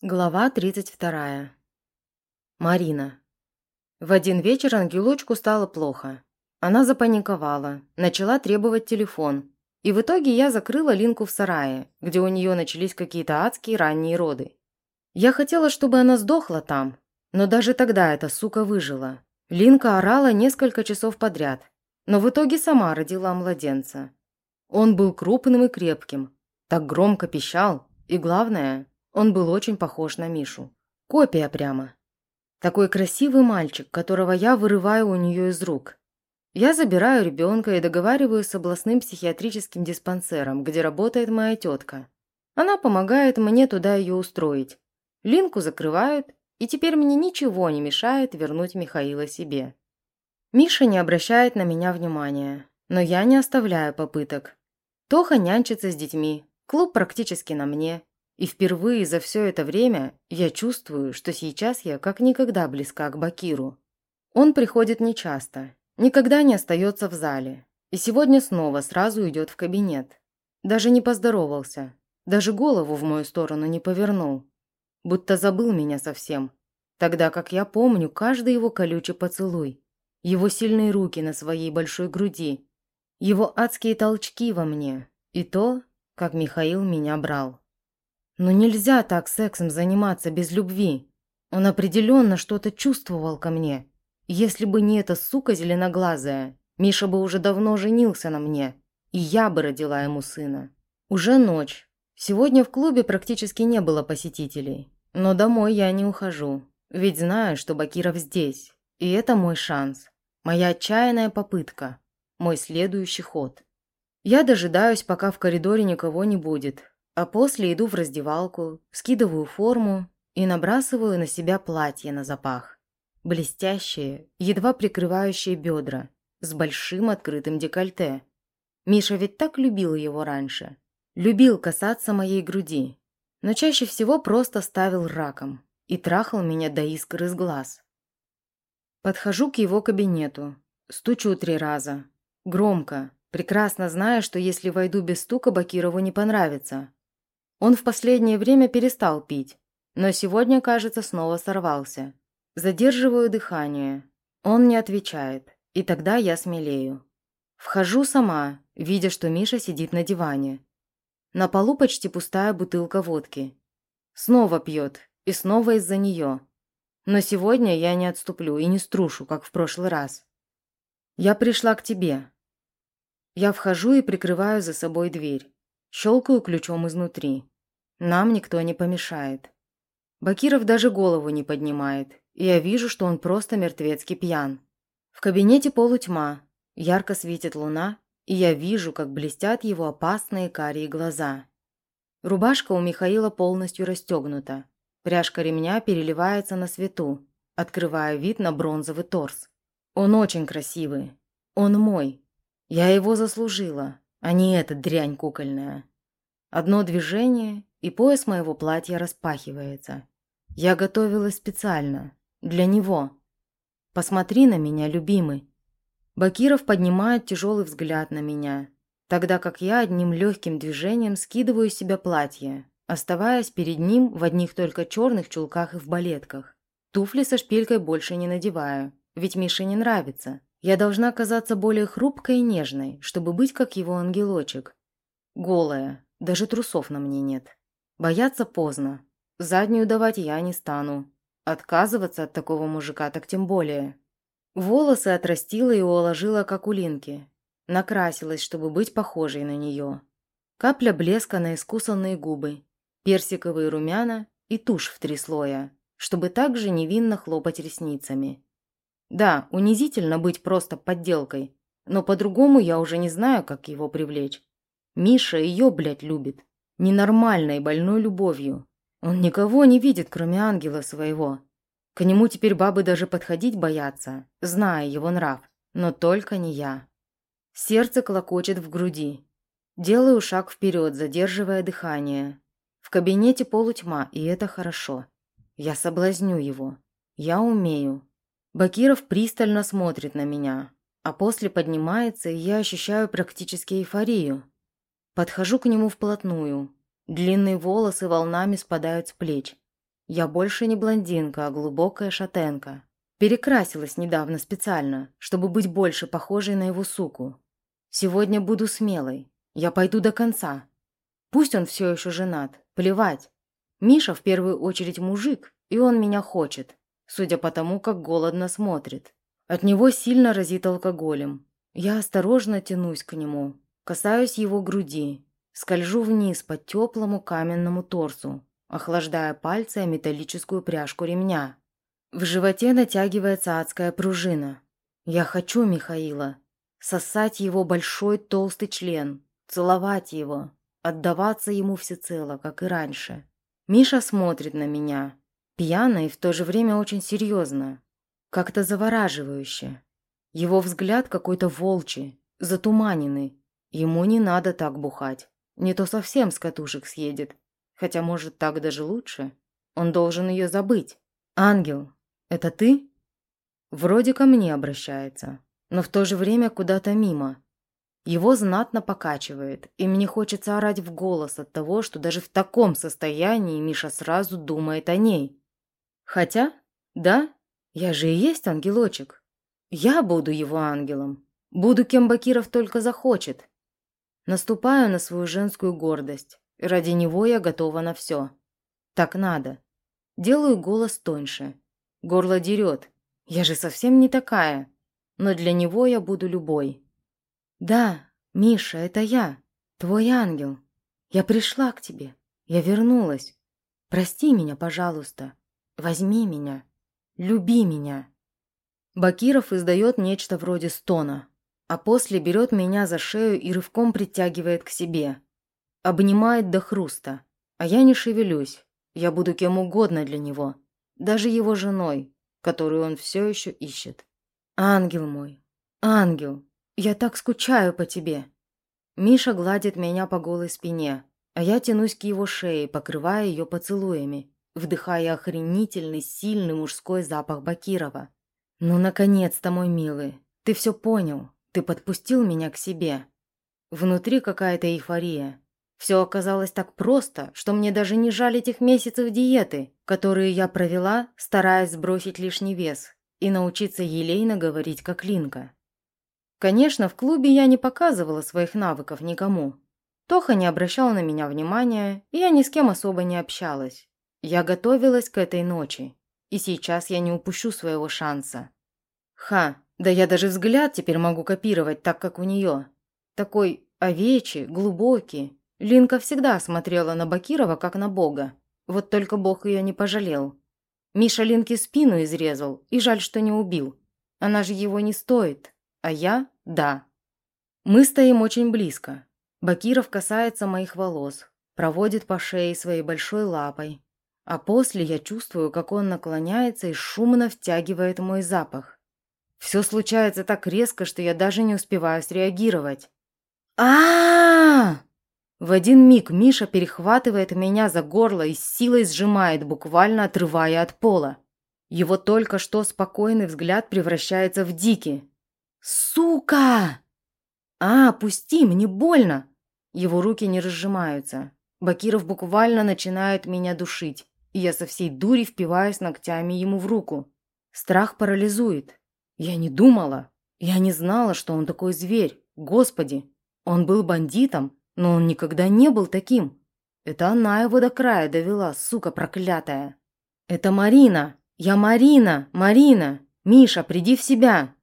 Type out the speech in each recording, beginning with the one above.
Глава 32. Марина. В один вечер ангелочку стало плохо. Она запаниковала, начала требовать телефон. И в итоге я закрыла Линку в сарае, где у нее начались какие-то адские ранние роды. Я хотела, чтобы она сдохла там, но даже тогда эта сука выжила. Линка орала несколько часов подряд, но в итоге сама родила младенца. Он был крупным и крепким, так громко пищал, и главное – он был очень похож на Мишу. Копия прямо. Такой красивый мальчик, которого я вырываю у нее из рук. Я забираю ребенка и договариваюсь с областным психиатрическим диспансером, где работает моя тетка. Она помогает мне туда ее устроить. Линку закрывают, и теперь мне ничего не мешает вернуть Михаила себе. Миша не обращает на меня внимания, но я не оставляю попыток. Тоха нянчится с детьми, клуб практически на мне, и впервые за все это время я чувствую, что сейчас я как никогда близка к Бакиру. Он приходит нечасто, никогда не остается в зале. И сегодня снова сразу идет в кабинет. Даже не поздоровался, даже голову в мою сторону не повернул. Будто забыл меня совсем. Тогда как я помню каждый его колючий поцелуй, его сильные руки на своей большой груди, его адские толчки во мне и то, как Михаил меня брал. Но нельзя так сексом заниматься без любви. Он определенно что-то чувствовал ко мне. Если бы не эта сука зеленоглазая, Миша бы уже давно женился на мне, и я бы родила ему сына. Уже ночь. Сегодня в клубе практически не было посетителей. Но домой я не ухожу, ведь знаю, что Бакиров здесь. И это мой шанс. Моя отчаянная попытка. Мой следующий ход. Я дожидаюсь, пока в коридоре никого не будет, а после иду в раздевалку, скидываю форму и набрасываю на себя платье на запах. Блестящее, едва прикрывающее бедра, с большим открытым декольте. Миша ведь так любил его раньше. Любил касаться моей груди, но чаще всего просто ставил раком и трахал меня до искр из глаз. Подхожу к его кабинету, стучу три раза. Громко, прекрасно зная, что если войду без стука, Бакирову не понравится. Он в последнее время перестал пить, но сегодня, кажется, снова сорвался. Задерживаю дыхание. Он не отвечает, и тогда я смелею. Вхожу сама, видя, что Миша сидит на диване. На полу почти пустая бутылка водки. Снова пьет, и снова из-за нее. Но сегодня я не отступлю и не струшу, как в прошлый раз. Я пришла к тебе. Я вхожу и прикрываю за собой дверь. Щелкаю ключом изнутри. Нам никто не помешает. Бакиров даже голову не поднимает, и я вижу, что он просто мертвецкий пьян. В кабинете полутьма, ярко светит луна, и я вижу, как блестят его опасные карие глаза. Рубашка у Михаила полностью расстегнута. Пряжка ремня переливается на свету, открывая вид на бронзовый торс. Он очень красивый. Он мой. Я его заслужила а не эта дрянь кукольная. Одно движение, и пояс моего платья распахивается. Я готовилась специально. Для него. Посмотри на меня, любимый. Бакиров поднимает тяжелый взгляд на меня, тогда как я одним легким движением скидываю с себя платье, оставаясь перед ним в одних только черных чулках и в балетках. Туфли со шпилькой больше не надеваю, ведь Мише не нравится. Я должна казаться более хрупкой и нежной, чтобы быть как его ангелочек. Голая, даже трусов на мне нет. Бояться поздно. Заднюю давать я не стану. Отказываться от такого мужика так тем более. Волосы отрастила и уложила, как у Линки. Накрасилась, чтобы быть похожей на нее. Капля блеска на искусанные губы, персиковые румяна и тушь в три слоя, чтобы также невинно хлопать ресницами. Да, унизительно быть просто подделкой, но по-другому я уже не знаю, как его привлечь. Миша ее, блядь, любит. Ненормальной, больной любовью. Он никого не видит, кроме ангела своего. К нему теперь бабы даже подходить боятся, зная его нрав. Но только не я. Сердце клокочет в груди. Делаю шаг вперед, задерживая дыхание. В кабинете полутьма, и это хорошо. Я соблазню его. Я умею. Бакиров пристально смотрит на меня, а после поднимается, и я ощущаю практически эйфорию. Подхожу к нему вплотную. Длинные волосы волнами спадают с плеч. Я больше не блондинка, а глубокая шатенка. Перекрасилась недавно специально, чтобы быть больше похожей на его суку. Сегодня буду смелой. Я пойду до конца. Пусть он все еще женат, плевать. Миша в первую очередь мужик, и он меня хочет, судя по тому, как голодно смотрит. От него сильно разит алкоголем. Я осторожно тянусь к нему, касаюсь его груди, скольжу вниз по теплому каменному торсу, охлаждая пальцы о металлическую пряжку ремня. В животе натягивается адская пружина. Я хочу Михаила. Сосать его большой толстый член, целовать его, отдаваться ему всецело, как и раньше. Миша смотрит на меня, пьяно и в то же время очень серьезно, как-то завораживающе. Его взгляд какой-то волчий, затуманенный. Ему не надо так бухать. Не то совсем с катушек съедет. Хотя, может, так даже лучше. Он должен ее забыть. «Ангел, это ты?» Вроде ко мне обращается, но в то же время куда-то мимо. Его знатно покачивает, и мне хочется орать в голос от того, что даже в таком состоянии Миша сразу думает о ней. Хотя, да, я же и есть ангелочек. Я буду его ангелом. Буду кем Бакиров только захочет. Наступаю на свою женскую гордость. Ради него я готова на все. Так надо. Делаю голос тоньше. Горло дерет. Я же совсем не такая. Но для него я буду любой. Да, Миша, это я. Твой ангел. Я пришла к тебе. Я вернулась. Прости меня, пожалуйста. Возьми меня. Люби меня. Бакиров издает нечто вроде стона, а после берет меня за шею и рывком притягивает к себе. Обнимает до хруста, а я не шевелюсь. Я буду кем угодно для него, даже его женой, которую он все еще ищет. Ангел мой, ангел, я так скучаю по тебе. Миша гладит меня по голой спине, а я тянусь к его шее, покрывая ее поцелуями вдыхая охренительный, сильный мужской запах Бакирова. «Ну, наконец-то, мой милый, ты все понял, ты подпустил меня к себе». Внутри какая-то эйфория. Все оказалось так просто, что мне даже не жаль этих месяцев диеты, которые я провела, стараясь сбросить лишний вес и научиться елейно говорить как Линка. Конечно, в клубе я не показывала своих навыков никому. Тоха не обращал на меня внимания, и я ни с кем особо не общалась. Я готовилась к этой ночи, и сейчас я не упущу своего шанса. Ха, да я даже взгляд теперь могу копировать так, как у нее. Такой овечий, глубокий. Линка всегда смотрела на Бакирова, как на бога. Вот только бог ее не пожалел. Миша Линке спину изрезал, и жаль, что не убил. Она же его не стоит, а я – да. Мы стоим очень близко. Бакиров касается моих волос, проводит по шее своей большой лапой, а после я чувствую, как он наклоняется и шумно втягивает мой запах. Все случается так резко, что я даже не успеваю среагировать. а, В один миг Миша перехватывает меня за горло и силой сжимает, буквально отрывая от пола. Его только что спокойный взгляд превращается в дикий. «Сука!» «А, пусти, мне больно!» Его руки не разжимаются. Бакиров буквально начинает меня душить и я со всей дури впиваюсь ногтями ему в руку. Страх парализует. Я не думала, я не знала, что он такой зверь. Господи, он был бандитом, но он никогда не был таким. Это она его до края довела, сука проклятая. Это Марина. Я Марина, Марина. Миша, приди в себя.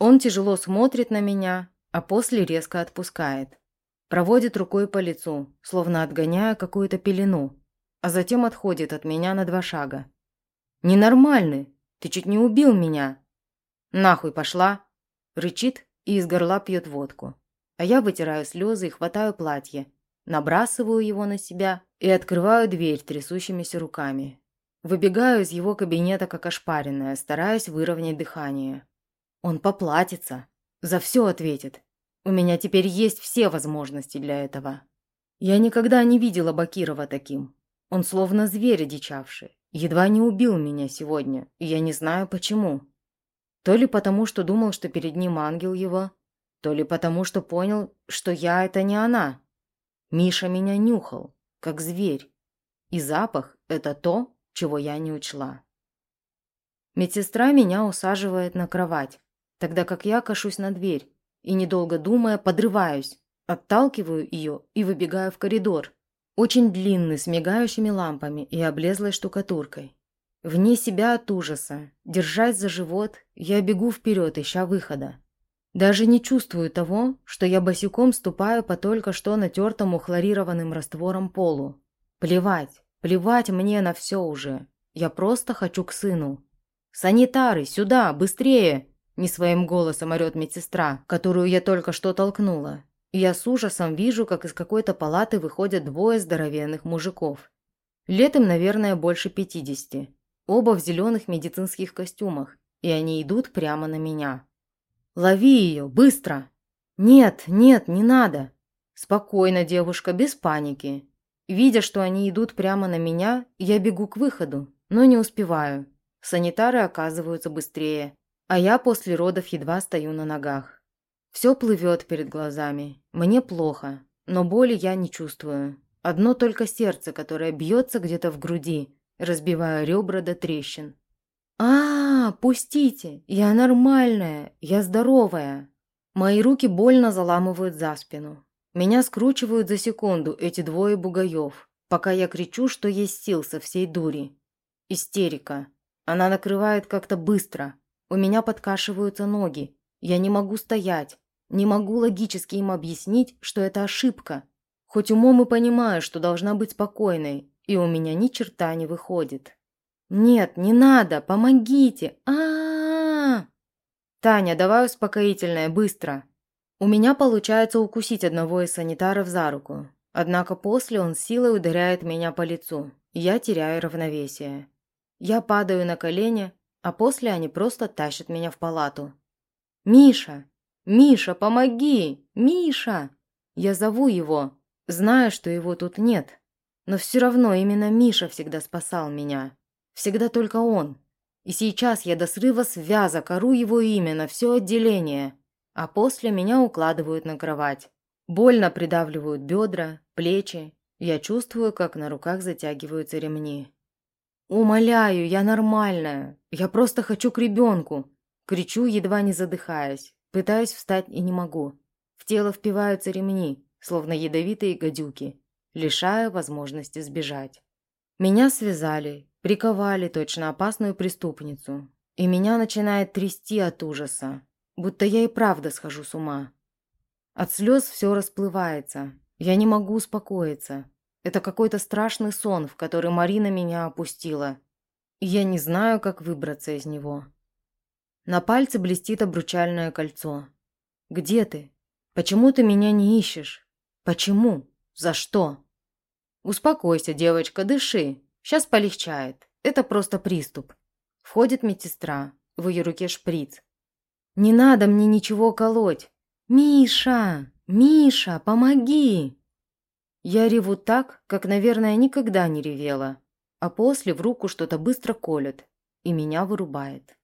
Он тяжело смотрит на меня, а после резко отпускает. Проводит рукой по лицу, словно отгоняя какую-то пелену а затем отходит от меня на два шага. «Ненормальный! Ты чуть не убил меня!» «Нахуй пошла!» Рычит и из горла пьет водку. А я вытираю слезы и хватаю платье, набрасываю его на себя и открываю дверь трясущимися руками. Выбегаю из его кабинета как ошпаренная, стараясь выровнять дыхание. Он поплатится. За все ответит. У меня теперь есть все возможности для этого. Я никогда не видела Бакирова таким. Он словно зверь одичавший. Едва не убил меня сегодня, и я не знаю почему. То ли потому, что думал, что перед ним ангел его, то ли потому, что понял, что я – это не она. Миша меня нюхал, как зверь. И запах – это то, чего я не учла. Медсестра меня усаживает на кровать, тогда как я кашусь на дверь и, недолго думая, подрываюсь, отталкиваю ее и выбегаю в коридор, очень длинный, с мигающими лампами и облезлой штукатуркой. Вне себя от ужаса, держась за живот, я бегу вперед, ища выхода. Даже не чувствую того, что я босиком ступаю по только что натертому хлорированным раствором полу. Плевать, плевать мне на все уже. Я просто хочу к сыну. «Санитары, сюда, быстрее!» Не своим голосом орет медсестра, которую я только что толкнула. Я с ужасом вижу, как из какой-то палаты выходят двое здоровенных мужиков. Лет им, наверное, больше пятидесяти. Оба в зеленых медицинских костюмах, и они идут прямо на меня. «Лови ее, быстро!» «Нет, нет, не надо!» «Спокойно, девушка, без паники!» Видя, что они идут прямо на меня, я бегу к выходу, но не успеваю. Санитары оказываются быстрее, а я после родов едва стою на ногах. Все плывет перед глазами. Мне плохо, но боли я не чувствую. Одно только сердце, которое бьется где-то в груди, разбивая ребра до трещин. а, -а, -а пустите! Я нормальная! Я здоровая!» Мои руки больно заламывают за спину. Меня скручивают за секунду эти двое бугаев, пока я кричу, что есть сил со всей дури. Истерика. Она накрывает как-то быстро. У меня подкашиваются ноги. Я не могу стоять. Не могу логически им объяснить, что это ошибка. Хоть умом и понимаю, что должна быть спокойной, и у меня ни черта не выходит. «Нет, не надо, помогите! а а, -а! «Таня, давай успокоительное, быстро!» У меня получается укусить одного из санитаров за руку. Однако после он силой ударяет меня по лицу, я теряю равновесие. Я падаю на колени, а после они просто тащат меня в палату. «Миша! Миша, помоги! Миша!» Я зову его, зная, что его тут нет. Но все равно именно Миша всегда спасал меня. Всегда только он. И сейчас я до срыва связок ору его имя на все отделение. А после меня укладывают на кровать. Больно придавливают бедра, плечи. Я чувствую, как на руках затягиваются ремни. «Умоляю, я нормальная. Я просто хочу к ребенку!» Кричу, едва не задыхаясь. Пытаюсь встать и не могу. В тело впиваются ремни, словно ядовитые гадюки лишая возможности сбежать. Меня связали, приковали точно опасную преступницу, и меня начинает трясти от ужаса, будто я и правда схожу с ума. От слез все расплывается, я не могу успокоиться. Это какой-то страшный сон, в который Марина меня опустила, и я не знаю, как выбраться из него. На пальце блестит обручальное кольцо. «Где ты? Почему ты меня не ищешь? Почему?» «За что?» «Успокойся, девочка, дыши. Сейчас полегчает. Это просто приступ». Входит медсестра. В ее руке шприц. «Не надо мне ничего колоть. Миша! Миша, помоги!» Я реву так, как, наверное, никогда не ревела. А после в руку что-то быстро колет, и меня вырубает.